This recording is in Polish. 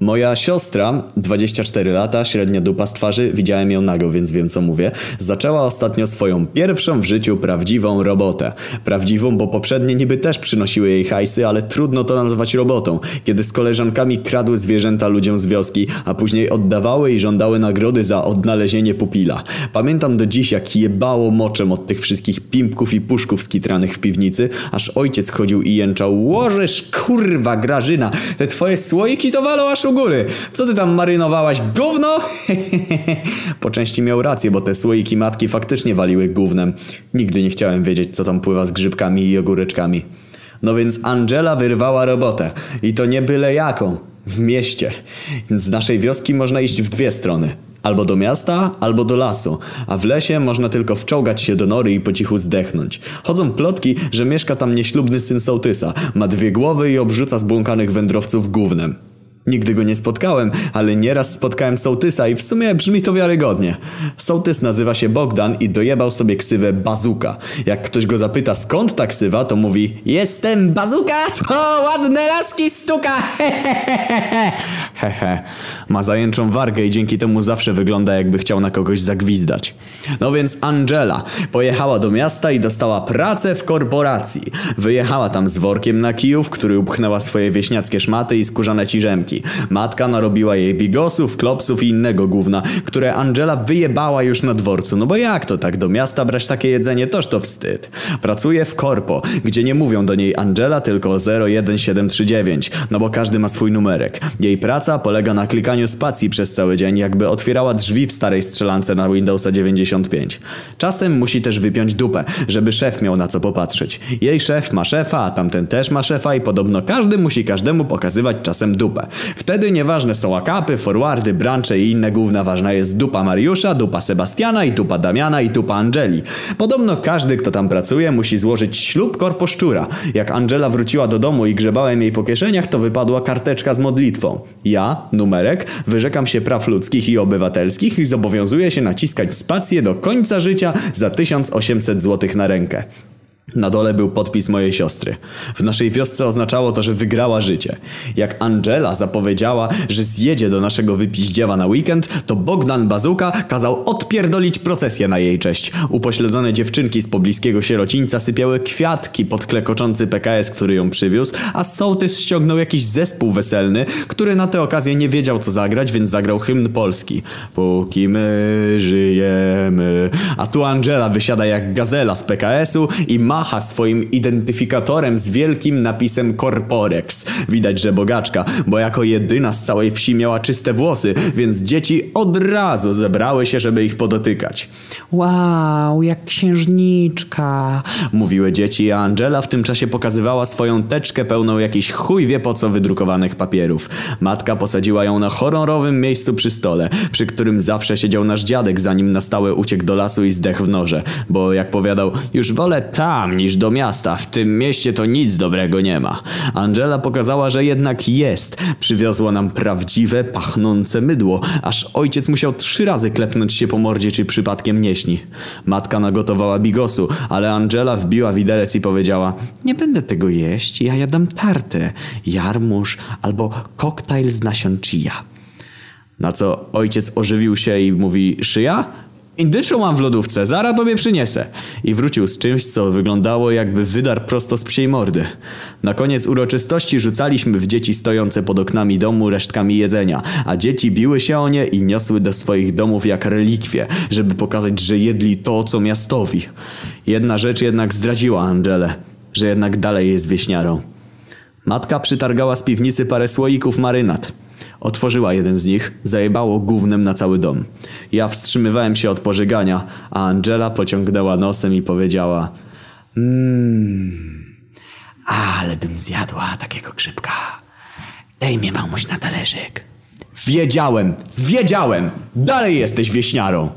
Moja siostra, 24 lata, średnia dupa z twarzy, widziałem ją nago, więc wiem co mówię, zaczęła ostatnio swoją pierwszą w życiu prawdziwą robotę. Prawdziwą, bo poprzednie niby też przynosiły jej hajsy, ale trudno to nazwać robotą, kiedy z koleżankami kradły zwierzęta ludziom z wioski, a później oddawały i żądały nagrody za odnalezienie pupila. Pamiętam do dziś, jak jebało moczem od tych wszystkich pimpków i puszków skitranych w piwnicy, aż ojciec chodził i jęczał Łożesz, kurwa, Grażyna, te twoje słoiki to walą aż góry. Co ty tam marynowałaś? Gówno? po części miał rację, bo te słoiki matki faktycznie waliły gównem. Nigdy nie chciałem wiedzieć, co tam pływa z grzybkami i ogóreczkami. No więc Angela wyrwała robotę. I to nie byle jaką. W mieście. Z naszej wioski można iść w dwie strony. Albo do miasta, albo do lasu, a w lesie można tylko wczołgać się do nory i po cichu zdechnąć. Chodzą plotki, że mieszka tam nieślubny syn sołtysa, ma dwie głowy i obrzuca zbłąkanych wędrowców gównem. Nigdy go nie spotkałem, ale nieraz spotkałem sołtysa i w sumie brzmi to wiarygodnie. Sołtys nazywa się Bogdan i dojebał sobie ksywę Bazuka. Jak ktoś go zapyta skąd ta ksywa, to mówi Jestem Bazuka, to ładne laski stuka. Hehe. Ma zajęczą wargę i dzięki temu zawsze wygląda jakby chciał na kogoś zagwizdać. No więc Angela pojechała do miasta i dostała pracę w korporacji. Wyjechała tam z workiem na kijów, który upchnęła swoje wieśniackie szmaty i skórzane ciżemki. Matka narobiła jej bigosów, klopsów i innego gówna, które Angela wyjebała już na dworcu. No bo jak to tak do miasta brać takie jedzenie, toż to wstyd. Pracuje w korpo, gdzie nie mówią do niej Angela, tylko 01739, no bo każdy ma swój numerek. Jej praca polega na klikaniu spacji przez cały dzień, jakby otwierała drzwi w starej strzelance na Windowsa 95. Czasem musi też wypiąć dupę, żeby szef miał na co popatrzeć. Jej szef ma szefa, a tamten też ma szefa i podobno każdy musi każdemu pokazywać czasem dupę. Wtedy nieważne są akapy, forwardy, brancze i inne główna ważna jest dupa Mariusza, dupa Sebastiana i dupa Damiana i dupa Angeli. Podobno każdy, kto tam pracuje, musi złożyć ślub korposzczura. Jak Angela wróciła do domu i grzebałem jej po kieszeniach, to wypadła karteczka z modlitwą. Ja, numerek, wyrzekam się praw ludzkich i obywatelskich i zobowiązuję się naciskać spację do końca życia za 1800 zł na rękę. Na dole był podpis mojej siostry. W naszej wiosce oznaczało to, że wygrała życie. Jak Angela zapowiedziała, że zjedzie do naszego wypiździewa na weekend, to Bogdan Bazuka kazał odpierdolić procesję na jej cześć. Upośledzone dziewczynki z pobliskiego sierocińca sypiały kwiatki pod klekoczący PKS, który ją przywiózł, a sołtys ściągnął jakiś zespół weselny, który na tę okazję nie wiedział co zagrać, więc zagrał hymn polski. Póki my żyjemy. A tu Angela wysiada jak gazela z PKS-u i ma macha swoim identyfikatorem z wielkim napisem Corporex. Widać, że bogaczka, bo jako jedyna z całej wsi miała czyste włosy, więc dzieci od razu zebrały się, żeby ich podotykać. Wow, jak księżniczka, mówiły dzieci, a Angela w tym czasie pokazywała swoją teczkę pełną jakiś chuj wie po co wydrukowanych papierów. Matka posadziła ją na horrorowym miejscu przy stole, przy którym zawsze siedział nasz dziadek, zanim na stałe uciekł do lasu i zdechł w norze, bo jak powiadał, już wolę tam niż do miasta, w tym mieście to nic dobrego nie ma. Angela pokazała, że jednak jest. Przywiozła nam prawdziwe, pachnące mydło, aż ojciec musiał trzy razy klepnąć się po mordzie, czy przypadkiem nie śni. Matka nagotowała bigosu, ale Angela wbiła widelec i powiedziała Nie będę tego jeść, ja jadam tartę, jarmuż albo koktajl z nasion chia. Na co ojciec ożywił się i mówi Szyja? Indyczą mam w lodówce, zara tobie przyniesę. I wrócił z czymś, co wyglądało jakby wydar prosto z psiej mordy. Na koniec uroczystości rzucaliśmy w dzieci stojące pod oknami domu resztkami jedzenia, a dzieci biły się o nie i niosły do swoich domów jak relikwie, żeby pokazać, że jedli to, co miastowi. Jedna rzecz jednak zdradziła Angelę, że jednak dalej jest wieśniarą. Matka przytargała z piwnicy parę słoików marynat. Otworzyła jeden z nich, zajebało gównem na cały dom. Ja wstrzymywałem się od pożegania, a Angela pociągnęła nosem i powiedziała Mmm, ale bym zjadła takiego grzybka. Daj mnie mamuś na talerzyk. Wiedziałem, wiedziałem! Dalej jesteś wieśniarą!